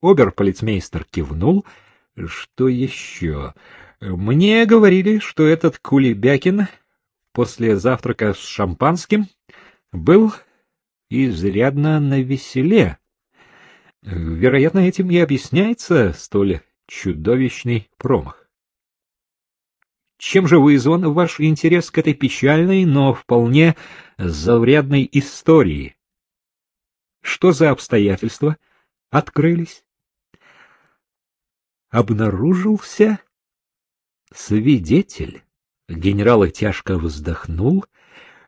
Оберполицмейстер кивнул. Что еще? Мне говорили, что этот Кулебякин после завтрака с шампанским был изрядно навеселе. Вероятно, этим и объясняется столь чудовищный промах. Чем же вызван ваш интерес к этой печальной, но вполне заурядной истории? Что за обстоятельства открылись? Обнаружился свидетель. Генерал тяжко вздохнул.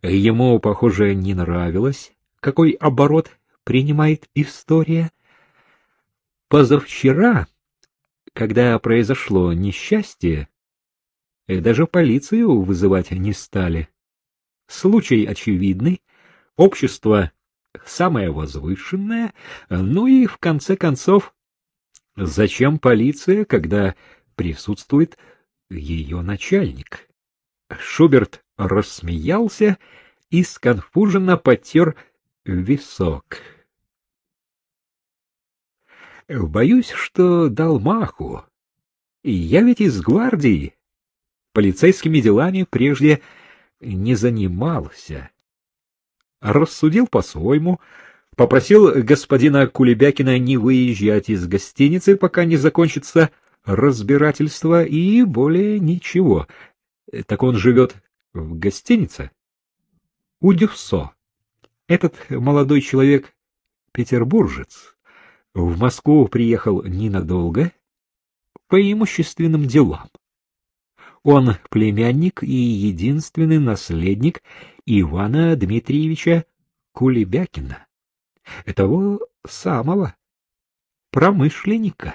Ему, похоже, не нравилось, какой оборот принимает история. Позавчера, когда произошло несчастье, даже полицию вызывать не стали. Случай очевидный, общество самое возвышенное, ну и, в конце концов, зачем полиция, когда присутствует ее начальник? Шуберт рассмеялся и сконфуженно потер висок. Боюсь, что дал маху. Я ведь из гвардии. Полицейскими делами прежде не занимался. Рассудил по-своему, попросил господина Кулебякина не выезжать из гостиницы, пока не закончится разбирательство, и более ничего. Так он живет в гостинице? У Дюссо. Этот молодой человек — петербуржец. В Москву приехал ненадолго, по имущественным делам. Он племянник и единственный наследник Ивана Дмитриевича Кулебякина, того самого промышленника.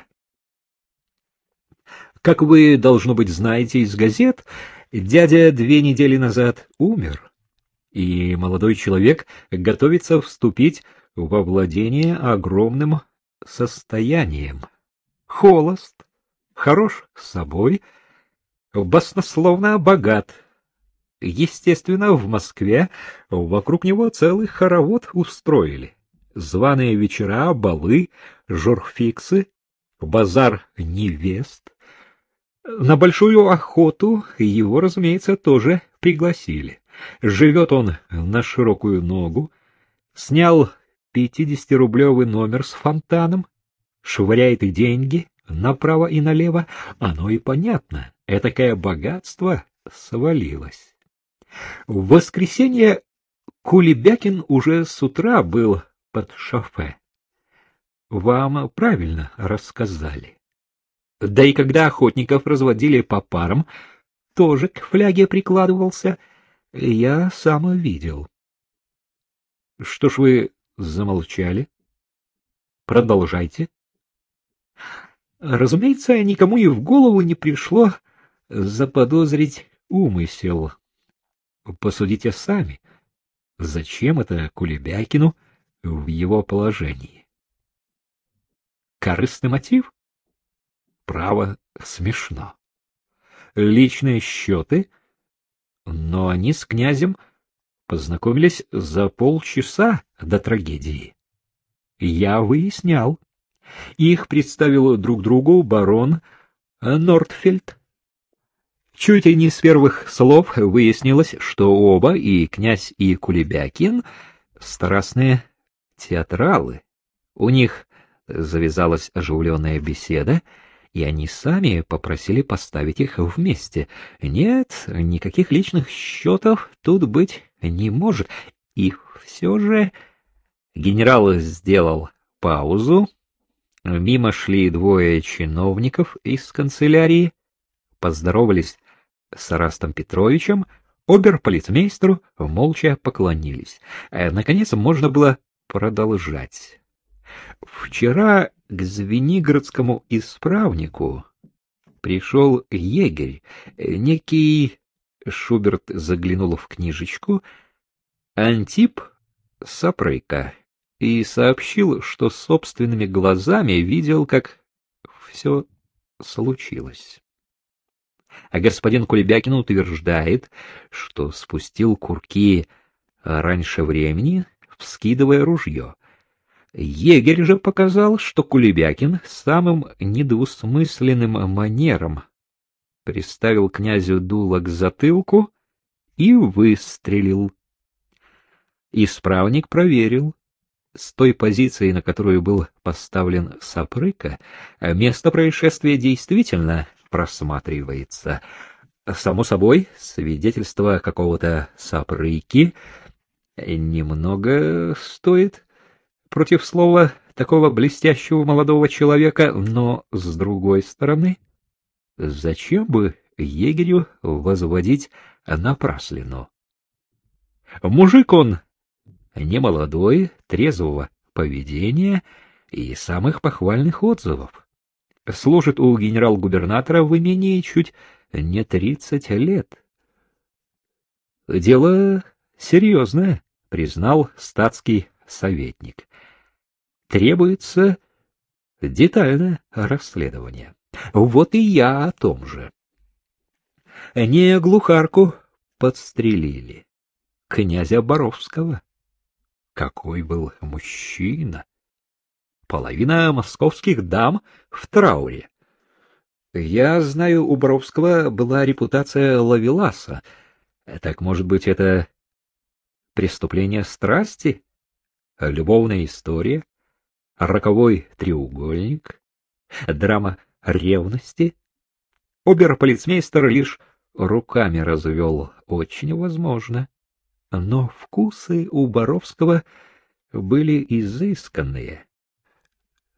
Как вы, должно быть, знаете из газет, дядя две недели назад умер, и молодой человек готовится вступить во владение огромным состоянием. Холост, хорош с собой, баснословно богат. Естественно, в Москве вокруг него целый хоровод устроили. Званые вечера, балы, журфиксы, базар невест. На большую охоту его, разумеется, тоже пригласили. Живет он на широкую ногу, снял пятидесятирублевый номер с фонтаном, швыряет деньги направо и налево, оно и понятно, этакое богатство свалилось. В воскресенье Кулебякин уже с утра был под шофе. Вам правильно рассказали. Да и когда охотников разводили по парам, тоже к фляге прикладывался, я сам видел. Что ж вы замолчали. Продолжайте. Разумеется, никому и в голову не пришло заподозрить умысел. Посудите сами, зачем это Кулебякину в его положении? Корыстный мотив? Право, смешно. Личные счеты? Но они с князем познакомились за полчаса до трагедии. Я выяснял. Их представил друг другу барон Нортфельд. Чуть и не с первых слов выяснилось, что оба, и князь, и Кулебякин, страстные театралы. У них завязалась оживленная беседа, и они сами попросили поставить их вместе. Нет, никаких личных счетов тут быть не может. И все же генерал сделал паузу. Мимо шли двое чиновников из канцелярии, поздоровались с Арастом Петровичем, оберполицмейстеру молча поклонились. Э, наконец можно было продолжать. Вчера к Звенигородскому исправнику пришел егерь, некий Шуберт заглянул в книжечку Антип Сапрейка и сообщил, что собственными глазами видел, как все случилось. А господин Кулебякин утверждает, что спустил курки раньше времени, вскидывая ружье. Егерь же показал, что Кулебякин самым недвусмысленным манером приставил князю дуло к затылку и выстрелил. Исправник проверил. С той позиции, на которую был поставлен Сапрыка, место происшествия действительно просматривается. Само собой, свидетельство какого-то Сапрыки немного стоит против слова такого блестящего молодого человека, но, с другой стороны, зачем бы егерю возводить напраслину? Мужик он не молодой, трезвого поведения и самых похвальных отзывов. Служит у генерал-губернатора в имении чуть не тридцать лет. Дело серьезное, признал статский советник. Требуется детальное расследование. Вот и я о том же. Не глухарку подстрелили, князя Боровского. Какой был мужчина! Половина московских дам в трауре. Я знаю, у Боровского была репутация лавеласа. Так, может быть, это преступление страсти? Любовная история? Роковой треугольник? Драма ревности? Оберполицмейстер лишь руками развел. Очень возможно но вкусы у Боровского были изысканные.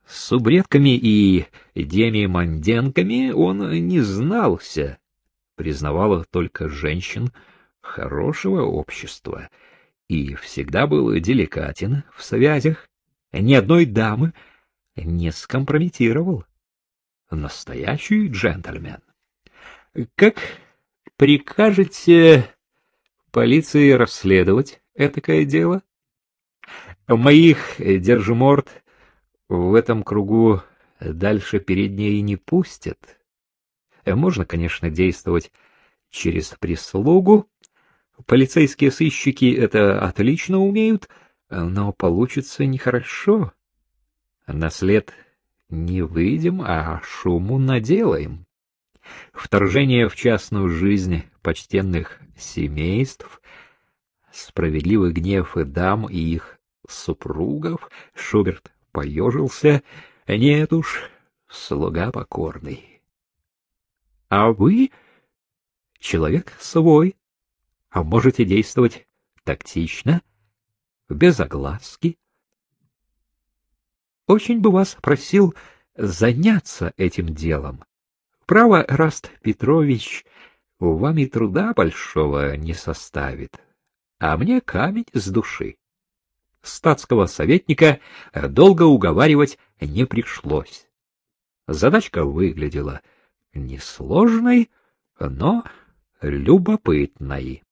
С субредками и демиманденками он не знался, признавал только женщин хорошего общества и всегда был деликатен в связях, ни одной дамы не скомпрометировал. Настоящий джентльмен. Как прикажете полиции расследовать этакое дело? Моих держиморд в этом кругу дальше перед ней не пустят. Можно, конечно, действовать через прислугу. Полицейские сыщики это отлично умеют, но получится нехорошо. На след не выйдем, а шуму наделаем. Вторжение в частную жизнь почтенных семейств, справедливый гнев и дам и их супругов, Шуберт поежился. Нет уж, слуга покорный. А вы человек свой, можете действовать тактично, без огласки. Очень бы вас просил заняться этим делом. Право, Раст Петрович, вам и труда большого не составит, а мне камень с души. Статского советника долго уговаривать не пришлось. Задачка выглядела несложной, но любопытной.